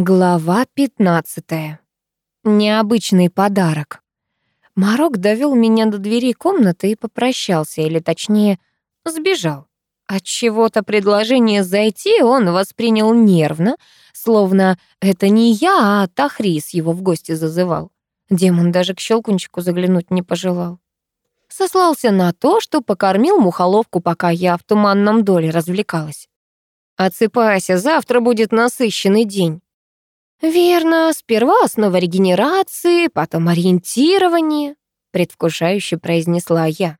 Глава 15. Необычный подарок. Марок довел меня до дверей комнаты и попрощался, или точнее, сбежал. От чего-то предложение зайти он воспринял нервно, словно это не я, а Тахрис его в гости зазывал. Демон даже к щелкунчику заглянуть не пожелал. Сослался на то, что покормил мухоловку, пока я в туманном доле развлекалась. «Отсыпайся, завтра будет насыщенный день». «Верно, сперва основа регенерации, потом ориентирование», — предвкушающе произнесла я.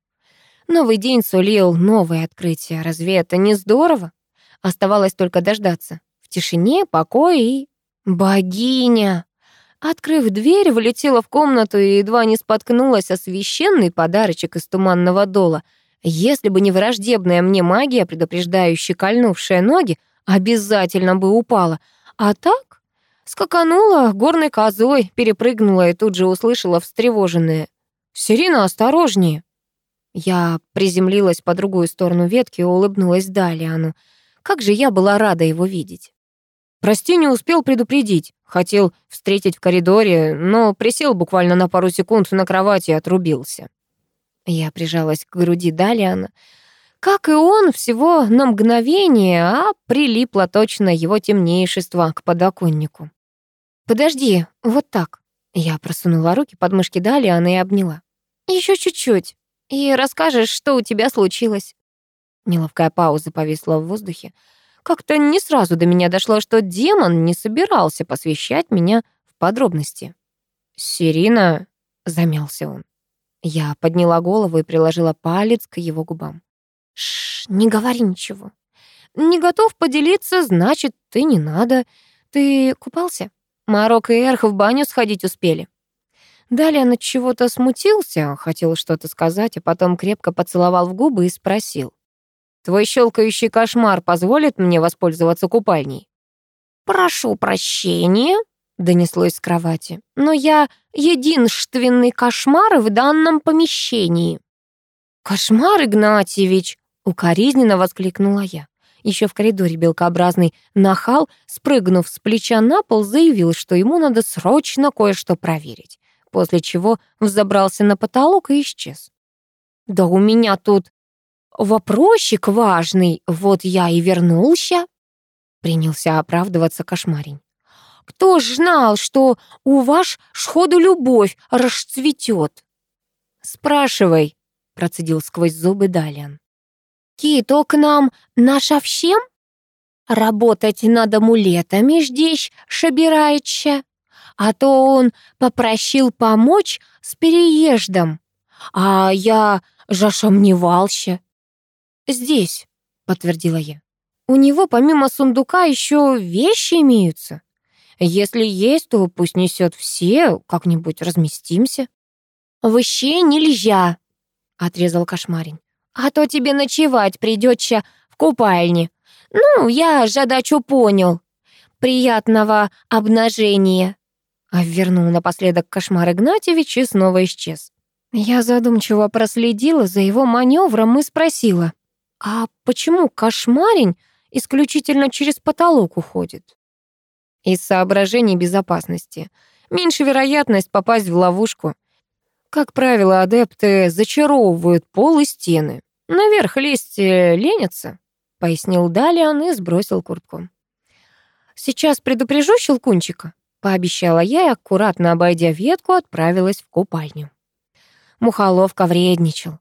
Новый день сулил новые открытия. Разве это не здорово? Оставалось только дождаться. В тишине, покое и... Богиня! Открыв дверь, влетела в комнату и едва не споткнулась о священный подарочек из туманного дола. Если бы не враждебная мне магия, предупреждающая кольнувшая ноги, обязательно бы упала. А так Скаканула горной козой, перепрыгнула и тут же услышала встревоженное. «Сирина, осторожнее!» Я приземлилась по другую сторону ветки и улыбнулась Далиану. Как же я была рада его видеть. «Прости, не успел предупредить. Хотел встретить в коридоре, но присел буквально на пару секунд на кровати и отрубился». Я прижалась к груди Далиана. Как и он, всего на мгновение, а прилипло точно его темнейшество к подоконнику. «Подожди, вот так». Я просунула руки под мышки Далиана и обняла. Еще чуть-чуть, и расскажешь, что у тебя случилось». Неловкая пауза повисла в воздухе. Как-то не сразу до меня дошло, что демон не собирался посвящать меня в подробности. «Сирина», — замялся он. Я подняла голову и приложила палец к его губам. «Шш, не говори ничего. Не готов поделиться, значит, ты не надо. Ты купался?» Марок и Эрх в баню сходить успели. Далее он от чего-то смутился, хотел что-то сказать, а потом крепко поцеловал в губы и спросил. «Твой щелкающий кошмар позволит мне воспользоваться купальней?» «Прошу прощения», — донеслось с кровати, «но я единственный кошмар в данном помещении». «Кошмар, Игнатьевич!» — укоризненно воскликнула я. Еще в коридоре белкообразный нахал, спрыгнув с плеча на пол, заявил, что ему надо срочно кое-что проверить, после чего взобрался на потолок и исчез. «Да у меня тут вопросик важный, вот я и вернулся», принялся оправдываться кошмарень. «Кто ж знал, что у вас сходу любовь расцветет?» «Спрашивай», процедил сквозь зубы Далиан. Кито к нам нашовсем? Работать над амулетами здесь собирается, а то он попросил помочь с переездом, а я зашомневался. «Здесь», — подтвердила я. «У него помимо сундука еще вещи имеются. Если есть, то пусть несет все, как-нибудь разместимся». «Вообще нельзя», — отрезал кошмарень а то тебе ночевать придется в купальне. Ну, я задачу понял. Приятного обнажения. А вернул напоследок кошмар Игнатьевич и снова исчез. Я задумчиво проследила за его маневром и спросила, а почему кошмарень исключительно через потолок уходит? Из соображений безопасности. Меньше вероятность попасть в ловушку. Как правило, адепты зачаровывают пол и стены. «Наверх лезть э, ленятся», — пояснил Далиан и сбросил куртку. «Сейчас предупрежу Щелкунчика», — пообещала я и, аккуратно обойдя ветку, отправилась в купальню. Мухоловка вредничал.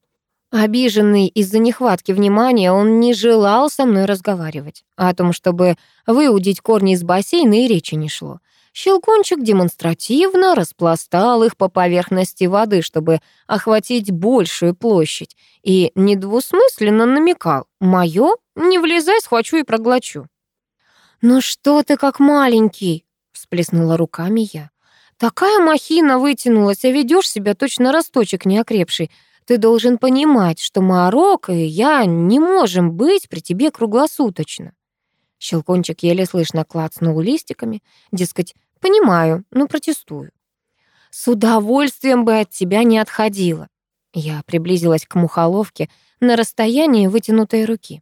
Обиженный из-за нехватки внимания, он не желал со мной разговаривать. О том, чтобы выудить корни из бассейна, и речи не шло. Щелкунчик демонстративно распластал их по поверхности воды, чтобы охватить большую площадь, и недвусмысленно намекал «Моё? Не влезай, схвачу и проглочу». «Ну что ты как маленький?» — всплеснула руками я. «Такая махина вытянулась, а ведёшь себя точно росточек неокрепший. Ты должен понимать, что Марок и я не можем быть при тебе круглосуточно». Щелкунчик еле слышно клацнул листиками, дескать, Понимаю, но протестую. С удовольствием бы от тебя не отходила. Я приблизилась к мухоловке на расстоянии вытянутой руки.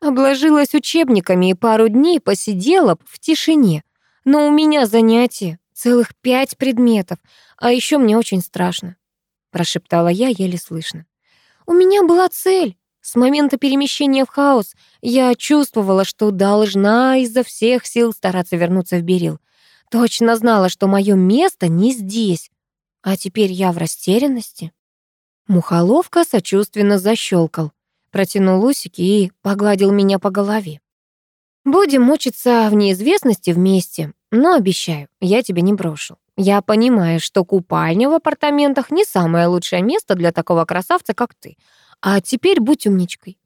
Обложилась учебниками и пару дней посидела в тишине. Но у меня занятие, целых пять предметов, а еще мне очень страшно», — прошептала я еле слышно. «У меня была цель. С момента перемещения в хаос я чувствовала, что должна изо всех сил стараться вернуться в Берил. Точно знала, что мое место не здесь. А теперь я в растерянности. Мухоловка сочувственно защелкал, протянул усики и погладил меня по голове. «Будем мучиться в неизвестности вместе, но обещаю, я тебя не брошу. Я понимаю, что купальня в апартаментах не самое лучшее место для такого красавца, как ты. А теперь будь умничкой».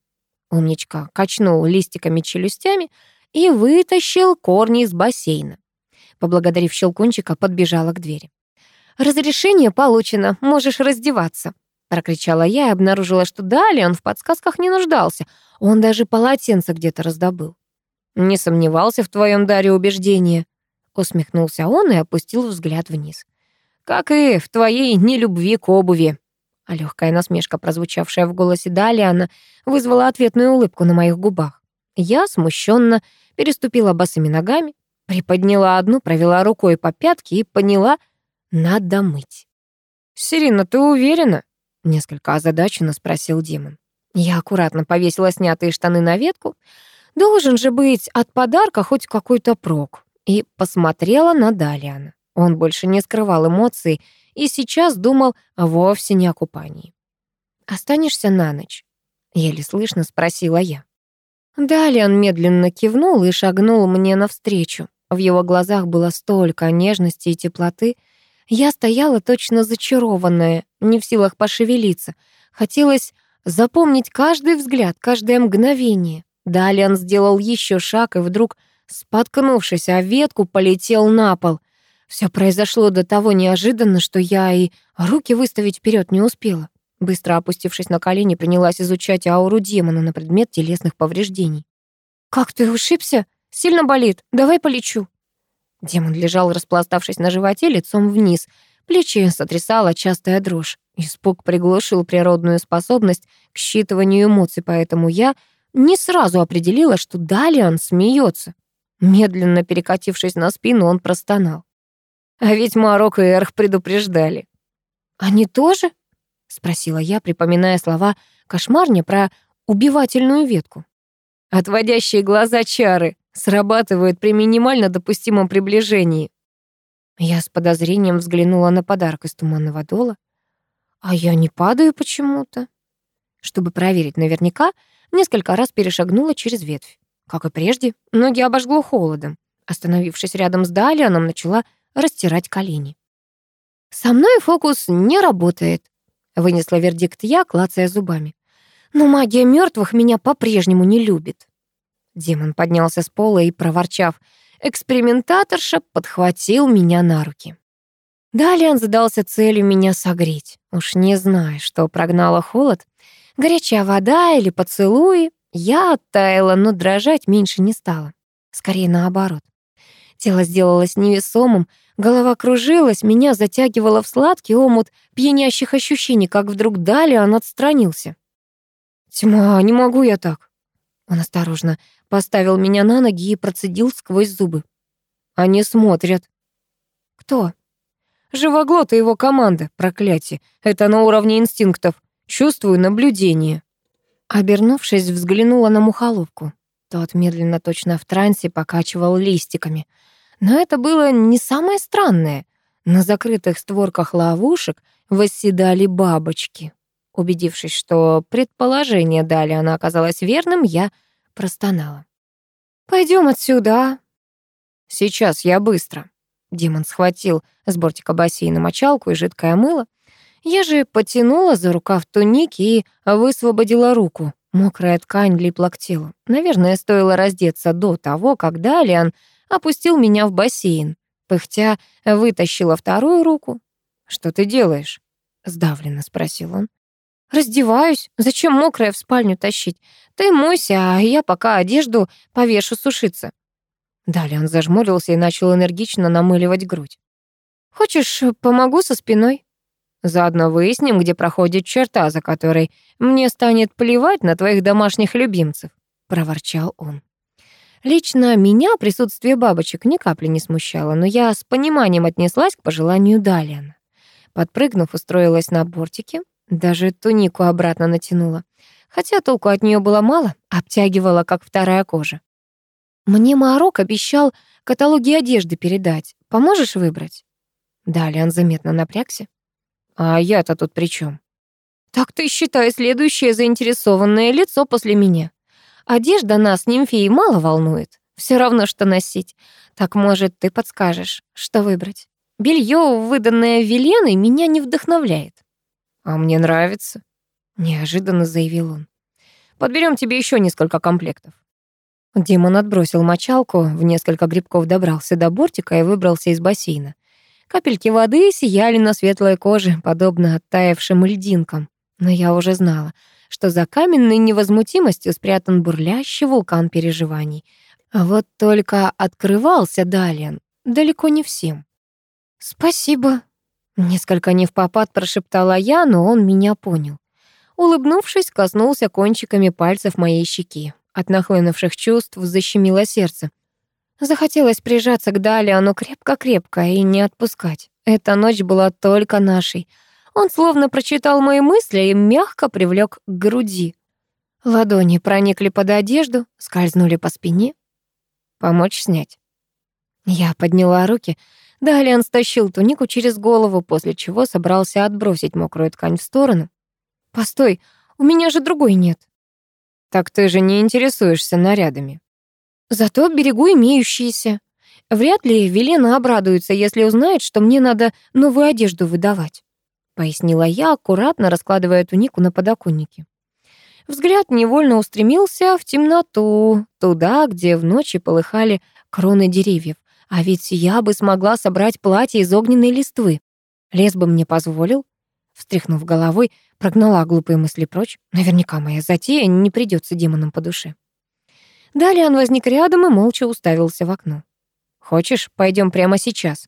Умничка качнул листиками челюстями и вытащил корни из бассейна. Поблагодарив Щелкунчика, подбежала к двери. «Разрешение получено, можешь раздеваться», — прокричала я и обнаружила, что далее он в подсказках не нуждался. Он даже полотенце где-то раздобыл. «Не сомневался в твоем даре убеждения», — усмехнулся он и опустил взгляд вниз. «Как и в твоей нелюбви к обуви». А легкая насмешка, прозвучавшая в голосе Далиана, вызвала ответную улыбку на моих губах. Я смущенно переступила босыми ногами, приподняла одну, провела рукой по пятке и поняла — надо мыть. «Сирина, ты уверена?» — несколько озадаченно спросил демон. Я аккуратно повесила снятые штаны на ветку. Должен же быть от подарка хоть какой-то прок. И посмотрела на Далиана. Он больше не скрывал эмоций и сейчас думал вовсе не о купании. «Останешься на ночь?» — еле слышно спросила я. Далиан медленно кивнул и шагнул мне навстречу. В его глазах было столько нежности и теплоты, я стояла точно зачарованная, не в силах пошевелиться. Хотелось запомнить каждый взгляд, каждое мгновение. Далее он сделал еще шаг и вдруг, споткнувшись о ветку, полетел на пол. Все произошло до того неожиданно, что я и руки выставить вперед не успела. Быстро опустившись на колени, принялась изучать ауру демона на предмет телесных повреждений. «Как ты ушибся? Сильно болит? Давай полечу». Демон лежал, распластавшись на животе, лицом вниз. Плечи сотрясала частая дрожь. Испуг приглушил природную способность к считыванию эмоций, поэтому я не сразу определила, что далее он смеется. Медленно перекатившись на спину, он простонал. А ведь Марок и Эрх предупреждали. «Они тоже?» — спросила я, припоминая слова кошмарня про убивательную ветку. «Отводящие глаза чары», срабатывает при минимально допустимом приближении. Я с подозрением взглянула на подарок из туманного дола. А я не падаю почему-то. Чтобы проверить наверняка, несколько раз перешагнула через ветвь. Как и прежде, ноги обожгло холодом. Остановившись рядом с Далианом, начала растирать колени. «Со мной фокус не работает», — вынесла вердикт я, клацая зубами. «Но магия мертвых меня по-прежнему не любит». Демон поднялся с пола и, проворчав, экспериментаторша подхватил меня на руки. Далее он задался целью меня согреть. Уж не зная, что прогнала холод, горячая вода или поцелуи, я оттаяла, но дрожать меньше не стала. Скорее наоборот. Тело сделалось невесомым, голова кружилась, меня затягивало в сладкий омут пьянящих ощущений, как вдруг далее он отстранился. «Тьма, не могу я так!» Он осторожно поставил меня на ноги и процедил сквозь зубы. Они смотрят. Кто? Живоглот и его команда, проклятие. Это на уровне инстинктов. Чувствую наблюдение. Обернувшись, взглянула на мухоловку. Тот медленно, точно в трансе, покачивал листиками. Но это было не самое странное. На закрытых створках ловушек восседали бабочки. Убедившись, что предположение дали она оказалось верным, я простонала. Пойдем отсюда, а?» «Сейчас, я быстро». Демон схватил с бортика бассейна мочалку и жидкое мыло. Я же потянула за рукав туники и высвободила руку. Мокрая ткань липла к телу. Наверное, стоило раздеться до того, как Далиан опустил меня в бассейн. Пыхтя вытащила вторую руку. «Что ты делаешь?» — сдавленно спросил он. «Раздеваюсь. Зачем мокрое в спальню тащить? Ты мойся, а я пока одежду повешу сушиться». Далее он зажмурился и начал энергично намыливать грудь. «Хочешь, помогу со спиной?» «Заодно выясним, где проходит черта, за которой мне станет плевать на твоих домашних любимцев», — проворчал он. Лично меня присутствие бабочек ни капли не смущало, но я с пониманием отнеслась к пожеланию Далиана. Подпрыгнув, устроилась на бортике, даже тунику обратно натянула. Хотя толку от нее было мало, обтягивала, как вторая кожа. Мне Марок обещал каталоги одежды передать. Поможешь выбрать? Далиан заметно напрягся. А я-то тут при чем? Так ты считай следующее заинтересованное лицо после меня. Одежда нас, нимфеи, мало волнует. Все равно, что носить. Так, может, ты подскажешь, что выбрать? Белье, выданное Веленой, меня не вдохновляет. А мне нравится, неожиданно заявил он. Подберем тебе еще несколько комплектов. Димон отбросил мочалку, в несколько грибков добрался до бортика и выбрался из бассейна. Капельки воды сияли на светлой коже, подобно оттаившим льдинкам. Но я уже знала, что за каменной невозмутимостью спрятан бурлящий вулкан переживаний. А вот только открывался Далиан далеко не всем. «Спасибо», — несколько не в попад прошептала я, но он меня понял. Улыбнувшись, коснулся кончиками пальцев моей щеки. От нахлынувших чувств защемило сердце. Захотелось прижаться к Далиану крепко-крепко и не отпускать. Эта ночь была только нашей — он словно прочитал мои мысли и мягко привлек к груди. Ладони проникли под одежду, скользнули по спине. Помочь снять. Я подняла руки. Далее он стащил тунику через голову, после чего собрался отбросить мокрую ткань в сторону. «Постой, у меня же другой нет». «Так ты же не интересуешься нарядами». «Зато берегу имеющиеся. Вряд ли Велена обрадуется, если узнает, что мне надо новую одежду выдавать» пояснила я, аккуратно раскладывая тунику на подоконнике. Взгляд невольно устремился в темноту, туда, где в ночи полыхали кроны деревьев. А ведь я бы смогла собрать платье из огненной листвы. Лес бы мне позволил. Встряхнув головой, прогнала глупые мысли прочь. Наверняка моя затея не придется демонам по душе. Далее он возник рядом и молча уставился в окно. «Хочешь, пойдем прямо сейчас?»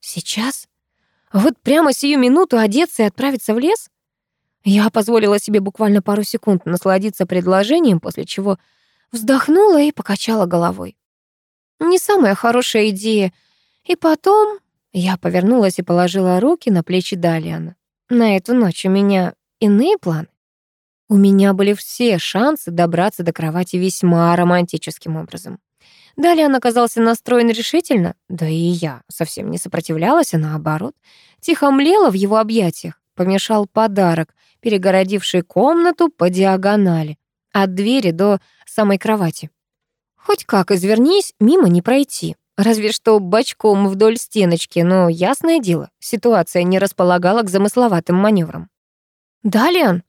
«Сейчас?» Вот прямо сию минуту одеться и отправиться в лес? Я позволила себе буквально пару секунд насладиться предложением, после чего вздохнула и покачала головой. Не самая хорошая идея. И потом я повернулась и положила руки на плечи Далиана. На эту ночь у меня иные планы. У меня были все шансы добраться до кровати весьма романтическим образом. Далее он оказался настроен решительно, да и я совсем не сопротивлялась, а наоборот, тихо млела в его объятиях. Помешал подарок, перегородивший комнату по диагонали, от двери до самой кровати. Хоть как извернись, мимо не пройти. Разве что бочком вдоль стеночки, но ясное дело, ситуация не располагала к замысловатым маневрам. «Далиан!»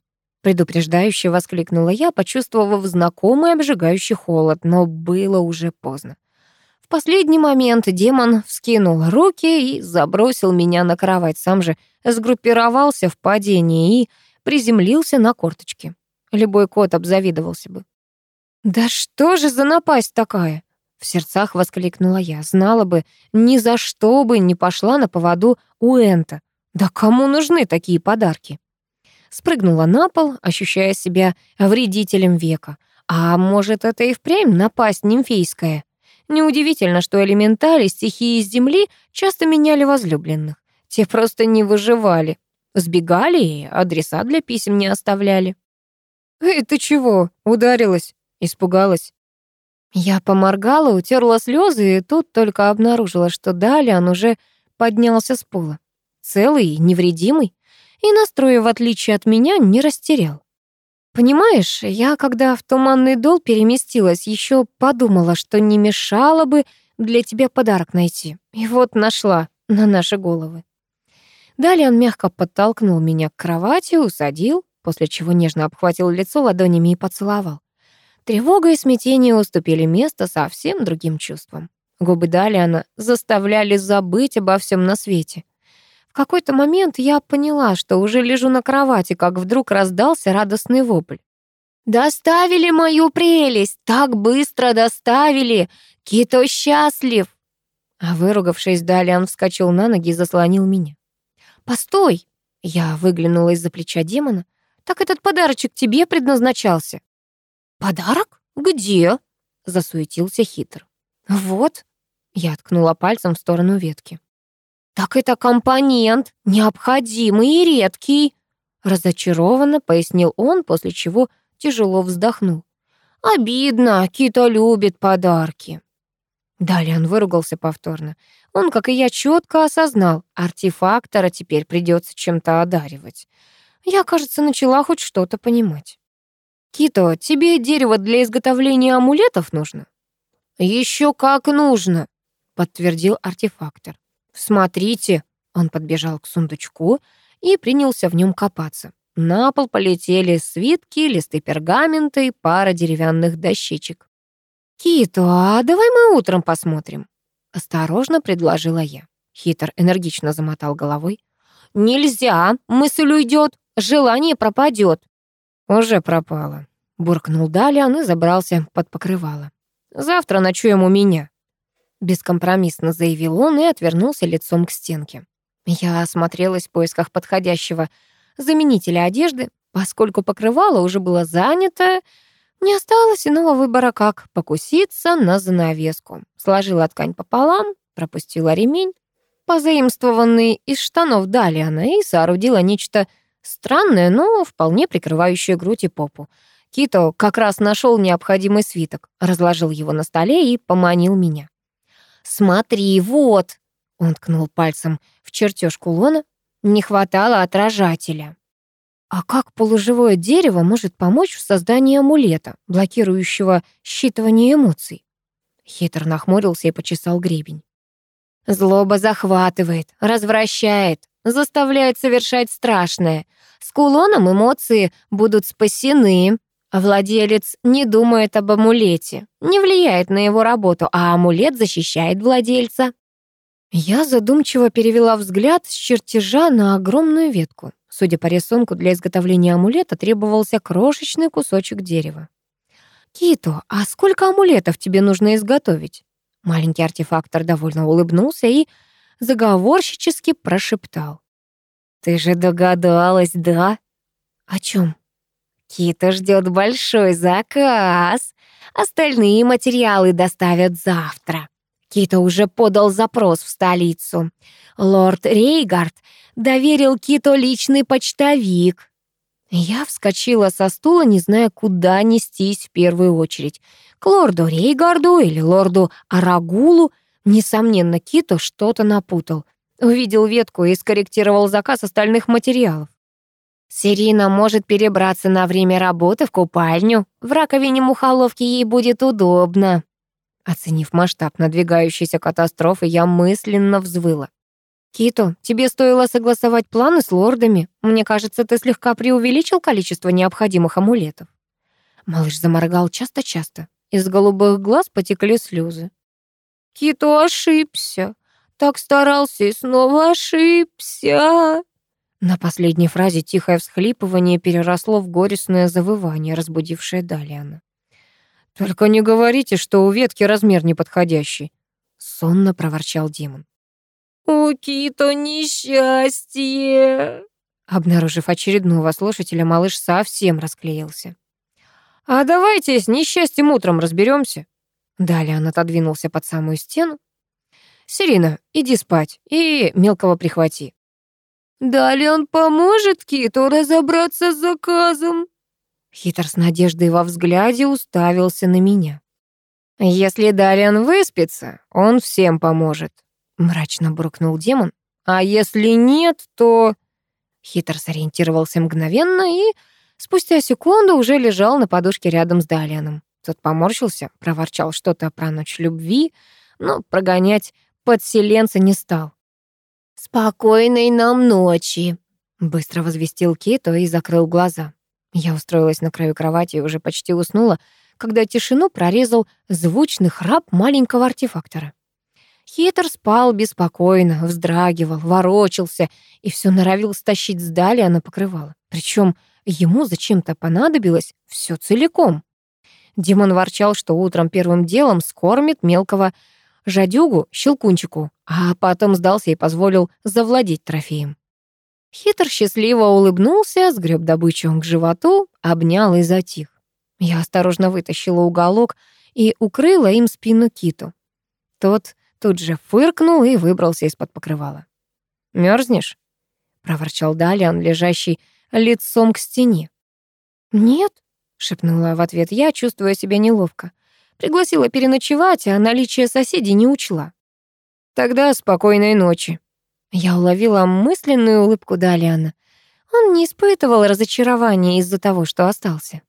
предупреждающе воскликнула я, почувствовав знакомый обжигающий холод, но было уже поздно. В последний момент демон вскинул руки и забросил меня на кровать, сам же сгруппировался в падении и приземлился на корточки. Любой кот обзавидовался бы. «Да что же за напасть такая?» В сердцах воскликнула я. Знала бы, ни за что бы не пошла на поводу у Энта. Да кому нужны такие подарки? спрыгнула на пол, ощущая себя вредителем века. А может, это и впрямь напасть нимфейская? Неудивительно, что элементали стихии земли часто меняли возлюбленных. Те просто не выживали. Сбегали и адреса для писем не оставляли. «Эй, ты чего? Ударилась?» Испугалась. Я поморгала, утерла слезы и тут только обнаружила, что Далиан уже поднялся с пола. Целый невредимый и настроя, в отличие от меня, не растерял. Понимаешь, я, когда в Туманный Дол переместилась, еще подумала, что не мешало бы для тебя подарок найти. И вот нашла на наши головы. Далее он мягко подтолкнул меня к кровати, усадил, после чего нежно обхватил лицо ладонями и поцеловал. Тревога и смятение уступили место совсем другим чувствам. Губы Далиана заставляли забыть обо всем на свете — какой-то момент я поняла, что уже лежу на кровати, как вдруг раздался радостный вопль. «Доставили мою прелесть! Так быстро доставили! Кито счастлив!» А выругавшись, Далиан вскочил на ноги и заслонил меня. «Постой!» — я выглянула из-за плеча демона. «Так этот подарочек тебе предназначался». «Подарок? Где?» засуетился хитр. «Вот», — я ткнула пальцем в сторону ветки. «Так это компонент, необходимый и редкий», — разочарованно пояснил он, после чего тяжело вздохнул. «Обидно, Кито любит подарки». Далее он выругался повторно. Он, как и я, четко осознал, артефактора теперь придется чем-то одаривать. Я, кажется, начала хоть что-то понимать. «Кито, тебе дерево для изготовления амулетов нужно?» Еще как нужно», — подтвердил артефактор. «Смотрите», — он подбежал к сундучку и принялся в нем копаться. На пол полетели свитки, листы пергамента и пара деревянных дощечек. «Кито, а давай мы утром посмотрим?» Осторожно предложила я. Хитр энергично замотал головой. «Нельзя, мысль уйдет, желание пропадет». «Уже пропало», — буркнул Далиан и забрался под покрывало. «Завтра ночуем у меня», — бескомпромиссно заявил он и отвернулся лицом к стенке. Я осмотрелась в поисках подходящего заменителя одежды. Поскольку покрывало уже было занято, не осталось иного выбора, как покуситься на занавеску. Сложила ткань пополам, пропустила ремень, позаимствованный из штанов Далиана, и соорудила нечто странное, но вполне прикрывающее грудь и попу. Кито как раз нашел необходимый свиток, разложил его на столе и поманил меня. «Смотри, вот!» — он ткнул пальцем в чертеж кулона. «Не хватало отражателя». А как полуживое дерево может помочь в создании амулета, блокирующего считывание эмоций? Хитр нахмурился и почесал гребень. Злоба захватывает, развращает, заставляет совершать страшное. С кулоном эмоции будут спасены. Владелец не думает об амулете, не влияет на его работу, а амулет защищает владельца. Я задумчиво перевела взгляд с чертежа на огромную ветку. Судя по рисунку, для изготовления амулета требовался крошечный кусочек дерева. «Кито, а сколько амулетов тебе нужно изготовить?» Маленький артефактор довольно улыбнулся и заговорщически прошептал. «Ты же догадалась, да?» «О чем? «Кито ждет большой заказ. Остальные материалы доставят завтра». Кито уже подал запрос в столицу. Лорд Рейгард доверил Кито личный почтовик. Я вскочила со стула, не зная, куда нестись в первую очередь. К лорду Рейгарду или лорду Арагулу. Несомненно, Кито что-то напутал. Увидел ветку и скорректировал заказ остальных материалов. Сирина может перебраться на время работы в купальню. В раковине мухоловки ей будет удобно. Оценив масштаб надвигающейся катастрофы, я мысленно взвыла. «Кито, тебе стоило согласовать планы с лордами. Мне кажется, ты слегка преувеличил количество необходимых амулетов». Малыш заморгал часто-часто. Из голубых глаз потекли слезы. «Кито ошибся. Так старался и снова ошибся». На последней фразе тихое всхлипывание переросло в горестное завывание, разбудившее Далиана. «Только не говорите, что у ветки размер неподходящий», — сонно проворчал демон. «У Кито несчастье!» Обнаружив очередного слушателя, малыш совсем расклеился. «А давайте с несчастьем утром разберемся. Далее он отодвинулся под самую стену. «Сирина, иди спать и мелкого прихвати». «Далее он поможет Киту разобраться с заказом», Хитр с надеждой во взгляде уставился на меня. «Если Дариан выспится, он всем поможет», — мрачно буркнул демон. «А если нет, то...» Хитр сориентировался мгновенно и спустя секунду уже лежал на подушке рядом с Далианом. Тот поморщился, проворчал что-то про ночь любви, но прогонять подселенца не стал. «Спокойной нам ночи», — быстро возвестил Кито и закрыл глаза. Я устроилась на краю кровати и уже почти уснула, когда тишину прорезал звучный храп маленького артефактора. Хитр спал беспокойно, вздрагивал, ворочался и все норовил стащить с Далия на покрывало. Причем ему зачем-то понадобилось все целиком. Демон ворчал, что утром первым делом скормит мелкого жадюгу, щелкунчику, а потом сдался и позволил завладеть трофеем. Хитр счастливо улыбнулся, сгреб добычу к животу, обнял и затих. Я осторожно вытащила уголок и укрыла им спину киту. Тот тут же фыркнул и выбрался из-под покрывала. Мерзнешь? проворчал Далиан, лежащий лицом к стене. «Нет», — шепнула в ответ я, чувствуя себя неловко. Пригласила переночевать, а наличие соседей не учла. «Тогда спокойной ночи». Я уловила мысленную улыбку Далиана. Он не испытывал разочарования из-за того, что остался.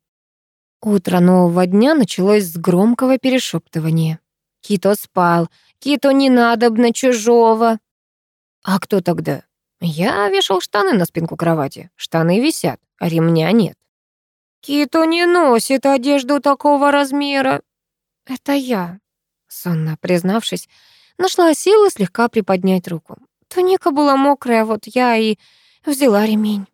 Утро нового дня началось с громкого перешептывания. «Кито спал! Кито не надобно чужого!» «А кто тогда?» «Я вешал штаны на спинку кровати. Штаны висят, а ремня нет». «Кито не носит одежду такого размера». «Это я», — сонно признавшись, нашла силы слегка приподнять руку. Туника была мокрая, вот я и взяла ремень.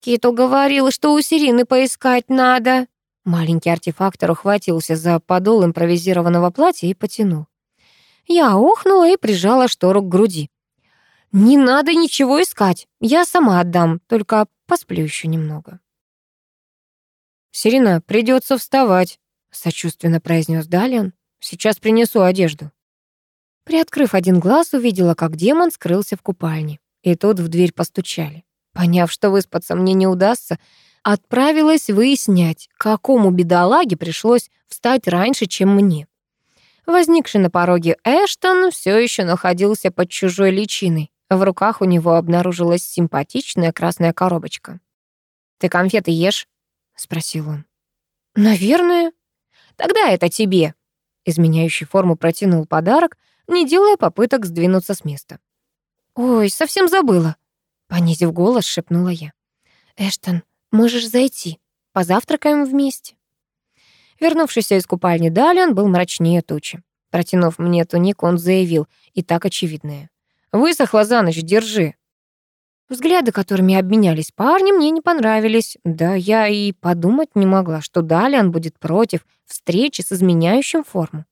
Кито говорил, что у Сирины поискать надо. Маленький артефактор ухватился за подол импровизированного платья и потянул. Я охнула и прижала штору к груди. «Не надо ничего искать, я сама отдам, только посплю еще немного». «Сирина, придется вставать», — сочувственно произнес Далиан. «Сейчас принесу одежду». Приоткрыв один глаз, увидела, как демон скрылся в купальне. И тут в дверь постучали. Поняв, что выспаться мне не удастся, отправилась выяснять, какому бедолаге пришлось встать раньше, чем мне. Возникший на пороге Эштон все еще находился под чужой личиной. В руках у него обнаружилась симпатичная красная коробочка. «Ты конфеты ешь?» — спросил он. «Наверное». «Тогда это тебе». Изменяющий форму протянул подарок, не делая попыток сдвинуться с места. «Ой, совсем забыла», — понизив голос, шепнула я. «Эштон, Можешь зайти. Позавтракаем вместе». Вернувшийся из купальни Далиан был мрачнее тучи. Протянув мне тунику, он заявил, и так очевидное. «Высохла за ночь, держи». Взгляды, которыми обменялись парни, мне не понравились. Да я и подумать не могла, что Далиан будет против встречи с изменяющим форму.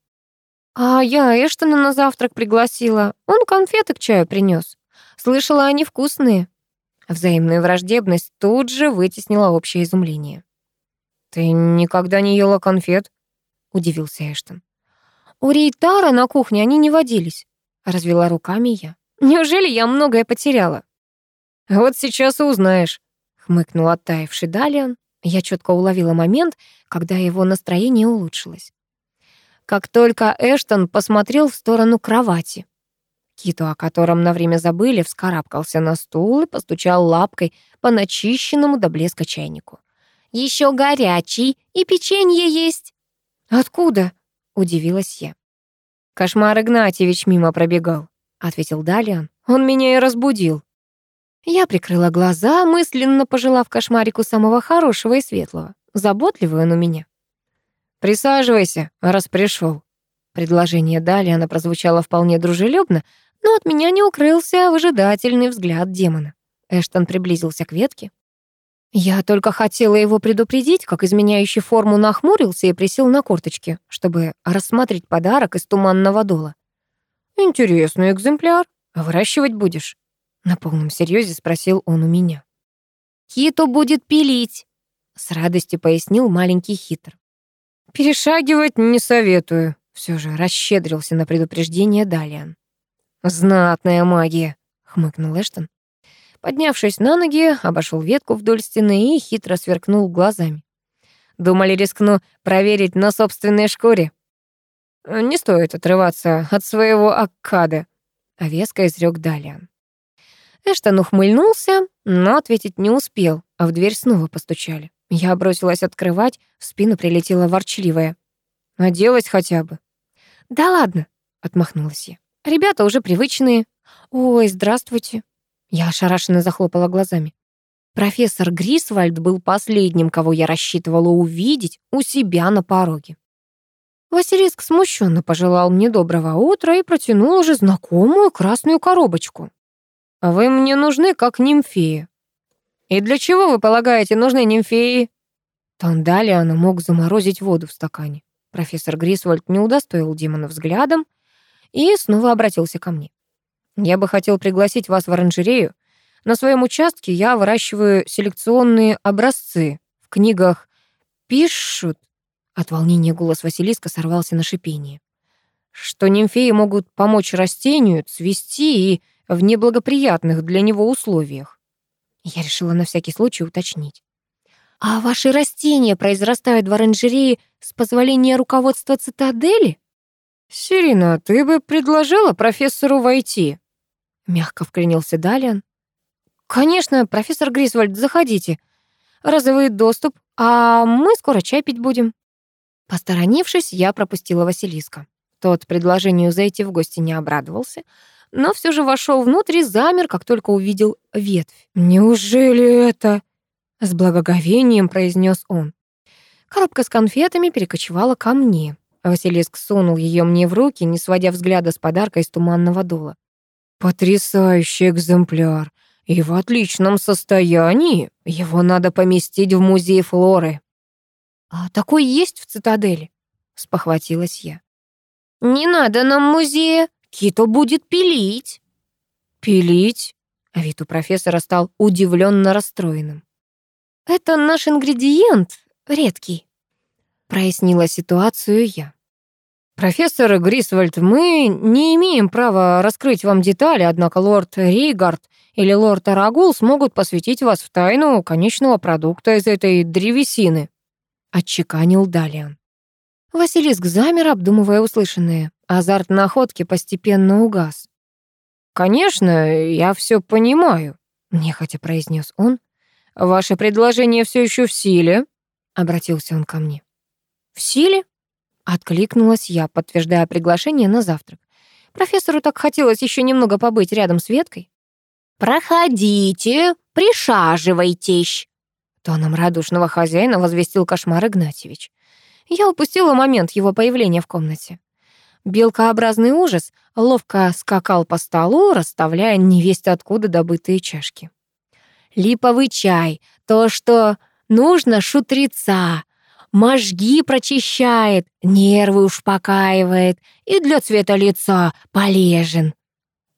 А я Эштона на завтрак пригласила. Он конфеты к чаю принес. Слышала, они вкусные. Взаимная враждебность тут же вытеснила общее изумление. «Ты никогда не ела конфет?» — удивился Эштон. «У Рейтара на кухне они не водились», — развела руками я. «Неужели я многое потеряла?» «Вот сейчас узнаешь», — хмыкнул оттаивший Далиан. Я четко уловила момент, когда его настроение улучшилось. Как только Эштон посмотрел в сторону кровати, Киту, о котором на время забыли, вскарабкался на стул и постучал лапкой по начищенному до блеска чайнику. «Еще горячий, и печенье есть». «Откуда?» — удивилась я. «Кошмар Игнатьевич мимо пробегал», — ответил Далиан. «Он меня и разбудил». Я прикрыла глаза, мысленно пожелав кошмарику самого хорошего и светлого. Заботливый он у меня. «Присаживайся, раз пришел. Предложение Далиана прозвучало вполне дружелюбно, но от меня не укрылся выжидательный взгляд демона. Эштон приблизился к ветке. Я только хотела его предупредить, как изменяющий форму нахмурился и присел на корточки, чтобы рассмотреть подарок из туманного дола. «Интересный экземпляр. Выращивать будешь?» На полном серьезе спросил он у меня. «Киту будет пилить», — с радостью пояснил маленький хитр. «Перешагивать не советую», — все же расщедрился на предупреждение Далиан. «Знатная магия», — хмыкнул Эштон. Поднявшись на ноги, обошел ветку вдоль стены и хитро сверкнул глазами. Думали, рискну проверить на собственной шкуре. Не стоит отрываться от своего аккада, веско изрёк Далиан. Эштон ухмыльнулся, но ответить не успел, а в дверь снова постучали. Я бросилась открывать, в спину прилетела ворчливая. «Оделась хотя бы». «Да ладно», — отмахнулась я. Ребята уже привычные. Ой, здравствуйте. Я ошарашенно захлопала глазами. Профессор Грисвальд был последним, кого я рассчитывала увидеть у себя на пороге. Василиск смущенно пожелал мне доброго утра и протянул уже знакомую красную коробочку. «Вы мне нужны как нимфеи». «И для чего, вы полагаете, нужны нимфеи?» Она мог заморозить воду в стакане. Профессор Грисвальд не удостоил демона взглядом, и снова обратился ко мне. «Я бы хотел пригласить вас в оранжерею. На своем участке я выращиваю селекционные образцы. В книгах пишут От волнения голос Василиска сорвался на шипение. «Что нимфеи могут помочь растению цвести и в неблагоприятных для него условиях». Я решила на всякий случай уточнить. «А ваши растения произрастают в оранжерее с позволения руководства цитадели?» «Сирина, ты бы предложила профессору войти?» Мягко вклинился Далиан. «Конечно, профессор Грисвольд, заходите. Разовый доступ, а мы скоро чай пить будем». Посторонившись, я пропустила Василиска. Тот предложению зайти в гости не обрадовался, но все же вошел внутрь и замер, как только увидел ветвь. «Неужели это?» — с благоговением произнес он. Коробка с конфетами перекочевала ко мне. Василиск сунул ее мне в руки, не сводя взгляда с подарка из туманного дула. «Потрясающий экземпляр! И в отличном состоянии. Его надо поместить в музей флоры». «А такой есть в цитадели?» — спохватилась я. «Не надо нам музея, Кито будет пилить». «Пилить?» А вид у профессора стал удивленно расстроенным. «Это наш ингредиент, редкий», — прояснила ситуацию я. «Профессор Грисвальд, мы не имеем права раскрыть вам детали, однако лорд Ригард или лорд Арагул смогут посвятить вас в тайну конечного продукта из этой древесины», — отчеканил Далиан. Василиск замер, обдумывая услышанное. Азарт находки постепенно угас. «Конечно, я все понимаю», — нехотя произнес он. «Ваше предложение все еще в силе», — обратился он ко мне. «В силе?» Откликнулась я, подтверждая приглашение на завтрак. Профессору так хотелось еще немного побыть рядом с Веткой. «Проходите, присаживайтесь», — тоном радушного хозяина возвестил кошмар Игнатьевич. Я упустила момент его появления в комнате. Белкообразный ужас ловко скакал по столу, расставляя невесть откуда добытые чашки. «Липовый чай, то, что нужно шутрица, мозги прочищает, нервы успокаивает и для цвета лица полезен.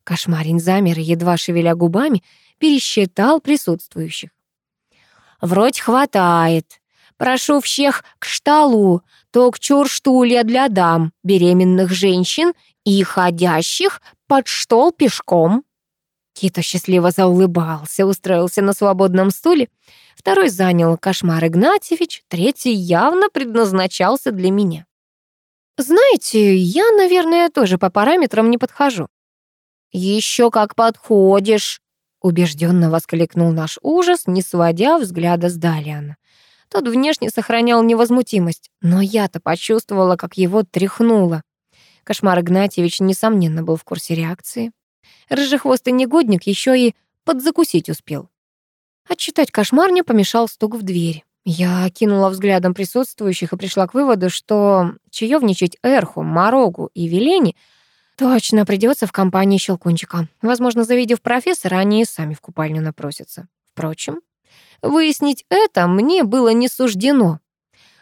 Кошмарин замер и, едва шевеля губами, пересчитал присутствующих. «Вроде хватает. Прошу всех к шталу, то к чурштулья для дам, беременных женщин и ходящих под штол пешком». Кито счастливо заулыбался, устроился на свободном стуле. Второй занял кошмар Игнатьевич, третий явно предназначался для меня. Знаете, я, наверное, тоже по параметрам не подхожу. Еще как подходишь, убежденно воскликнул наш ужас, не сводя взгляда с Далиана. Тот внешне сохранял невозмутимость, но я-то почувствовала, как его тряхнуло. Кошмар Игнатьевич, несомненно, был в курсе реакции. Рыжехвостый негодник еще и подзакусить успел. Отчитать кошмар мне помешал стук в дверь. Я кинула взглядом присутствующих и пришла к выводу, что чаевничать Эрху, Морогу и Велени точно придется в компании Щелкунчика. Возможно, завидев профессора, они и сами в купальню напросятся. Впрочем, выяснить это мне было не суждено.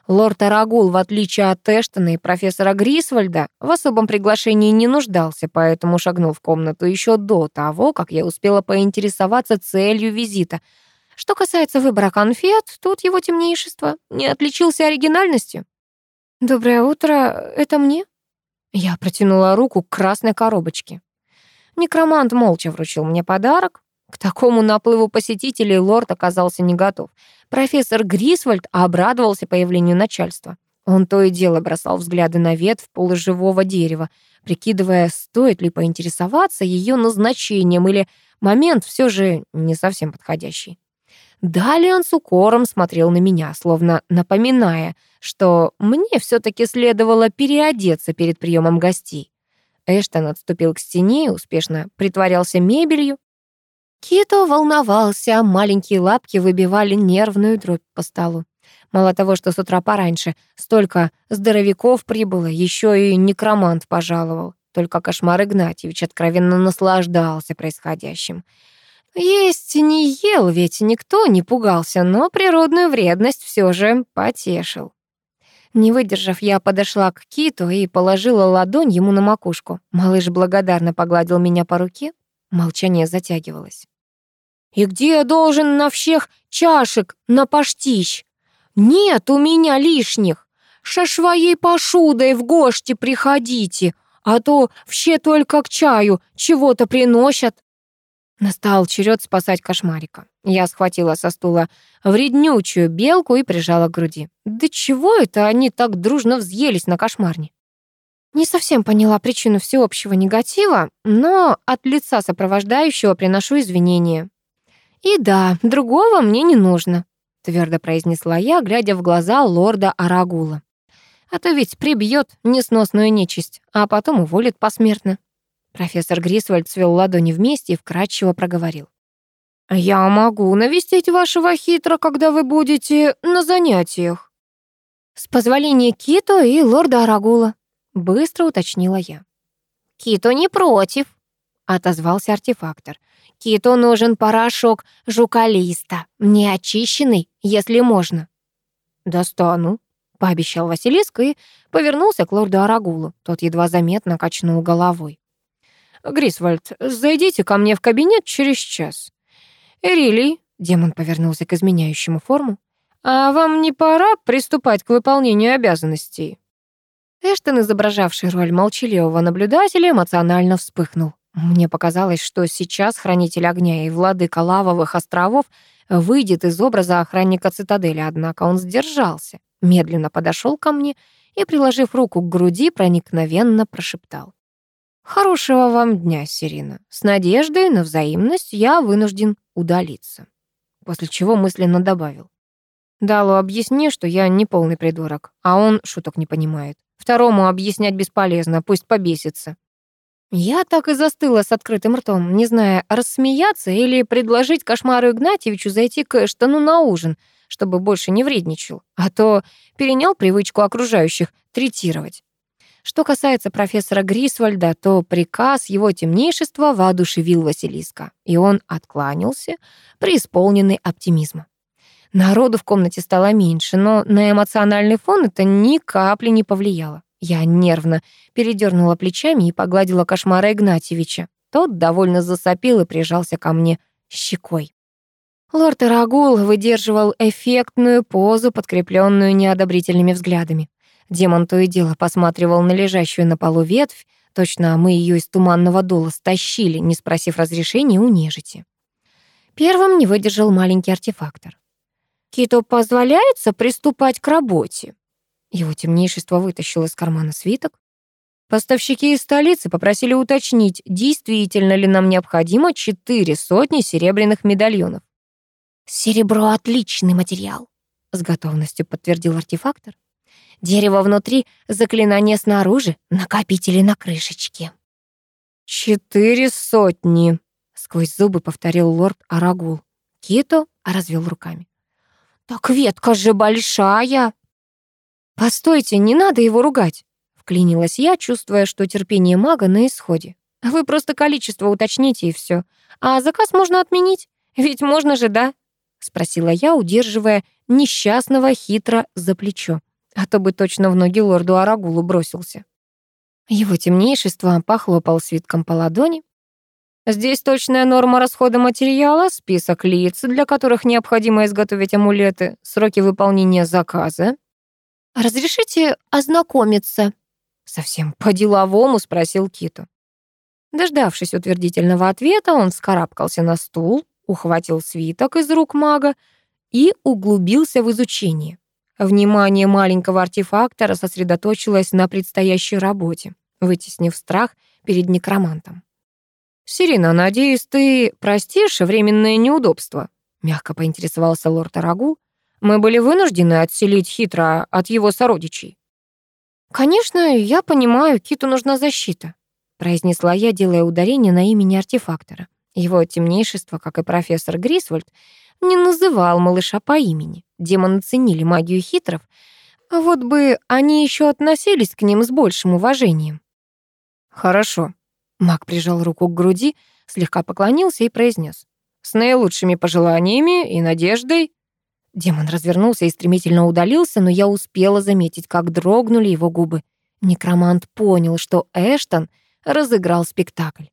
Лорд Арагул, в отличие от Эштона и профессора Грисвальда, в особом приглашении не нуждался, поэтому шагнул в комнату еще до того, как я успела поинтересоваться целью визита. Что касается выбора конфет, тут его темнейшество не отличился оригинальностью. «Доброе утро, это мне?» Я протянула руку к красной коробочке. Некромант молча вручил мне подарок, к такому наплыву посетителей лорд оказался не готов. Профессор Грисвольд обрадовался появлению начальства. Он то и дело бросал взгляды на ветвь полуживого дерева, прикидывая, стоит ли поинтересоваться ее назначением или момент все же не совсем подходящий. Далее он с укором смотрел на меня, словно напоминая, что мне все таки следовало переодеться перед приемом гостей. Эштон отступил к стене и успешно притворялся мебелью, Кито волновался, маленькие лапки выбивали нервную дробь по столу. Мало того, что с утра пораньше столько здоровяков прибыло, еще и некромант пожаловал. Только кошмар Игнатьевич откровенно наслаждался происходящим. Есть не ел, ведь никто не пугался, но природную вредность все же потешил. Не выдержав, я подошла к Киту и положила ладонь ему на макушку. Малыш благодарно погладил меня по руке, Молчание затягивалось. «И где я должен на всех чашек напаштищ? Нет у меня лишних. ша своей пошудой в гости приходите, а то все только к чаю чего-то приносят». Настал черед спасать кошмарика. Я схватила со стула вреднючую белку и прижала к груди. Да чего это они так дружно взъелись на кошмарне? Не совсем поняла причину всеобщего негатива, но от лица сопровождающего приношу извинения. «И да, другого мне не нужно», — твердо произнесла я, глядя в глаза лорда Арагула. «А то ведь прибьет несносную нечисть, а потом уволит посмертно». Профессор Грисвальд свел ладони вместе и вкратчиво проговорил. «Я могу навестить вашего хитра, когда вы будете на занятиях». «С позволения Кито и лорда Арагула», — быстро уточнила я. «Кито не против», — отозвался артефактор. «Кито нужен порошок жукалиста, неочищенный, если можно». «Достану», — пообещал Василиск и повернулся к лорду Арагулу. Тот едва заметно качнул головой. «Грисвальд, зайдите ко мне в кабинет через час. «Эрилий», — демон повернулся к изменяющему форму, «а вам не пора приступать к выполнению обязанностей?» Эштон, изображавший роль молчаливого наблюдателя, эмоционально вспыхнул. Мне показалось, что сейчас хранитель огня и владыка лавовых островов выйдет из образа охранника цитадели, однако он сдержался, медленно подошел ко мне и, приложив руку к груди, проникновенно прошептал. «Хорошего вам дня, Сирина. С надеждой на взаимность я вынужден удалиться». После чего мысленно добавил. Далу объясни, что я не полный придурок, а он шуток не понимает. Второму объяснять бесполезно, пусть побесится. Я так и застыла с открытым ртом, не зная, рассмеяться или предложить кошмару Игнатьевичу зайти к Эштону на ужин, чтобы больше не вредничал, а то перенял привычку окружающих третировать. Что касается профессора Грисвальда, то приказ его темнейшества воодушевил Василиска, и он откланялся, преисполненный оптимизма. Народу в комнате стало меньше, но на эмоциональный фон это ни капли не повлияло. Я нервно передернула плечами и погладила кошмара Игнатьевича. Тот довольно засопил и прижался ко мне щекой. Лорд Ирагул выдерживал эффектную позу, подкрепленную неодобрительными взглядами. Демон то и дело посматривал на лежащую на полу ветвь, точно мы ее из туманного дола стащили, не спросив разрешения у нежити. Первым не выдержал маленький артефактор. «Кито позволяется приступать к работе?» Его темнейшество вытащил из кармана свиток. Поставщики из столицы попросили уточнить, действительно ли нам необходимо четыре сотни серебряных медальонов. «Серебро — отличный материал», — с готовностью подтвердил артефактор. Дерево внутри, заклинание снаружи, накопители на крышечке. «Четыре сотни», — сквозь зубы повторил лорд Арагул. Кито развел руками. «Так ветка же большая!» «Постойте, не надо его ругать!» Вклинилась я, чувствуя, что терпение мага на исходе. «Вы просто количество уточните и все. А заказ можно отменить. Ведь можно же, да?» Спросила я, удерживая несчастного хитро за плечо а то бы точно в ноги лорду Арагулу бросился. Его темнейшество похлопал свитком по ладони. Здесь точная норма расхода материала, список лиц, для которых необходимо изготовить амулеты, сроки выполнения заказа. «Разрешите ознакомиться?» Совсем по-деловому спросил Киту. Дождавшись утвердительного ответа, он вскарабкался на стул, ухватил свиток из рук мага и углубился в изучение. Внимание маленького артефактора сосредоточилось на предстоящей работе, вытеснив страх перед некромантом. «Сирина, надеюсь, ты простишь временное неудобство?» мягко поинтересовался лорд Арагул. «Мы были вынуждены отселить хитро от его сородичей». «Конечно, я понимаю, Киту нужна защита», произнесла я, делая ударение на имени артефактора. Его темнейшество, как и профессор Грисвольд, не называл малыша по имени. Демоны ценили магию хитров, а вот бы они еще относились к ним с большим уважением. «Хорошо». Маг прижал руку к груди, слегка поклонился и произнес: «С наилучшими пожеланиями и надеждой». Демон развернулся и стремительно удалился, но я успела заметить, как дрогнули его губы. Некромант понял, что Эштон разыграл спектакль.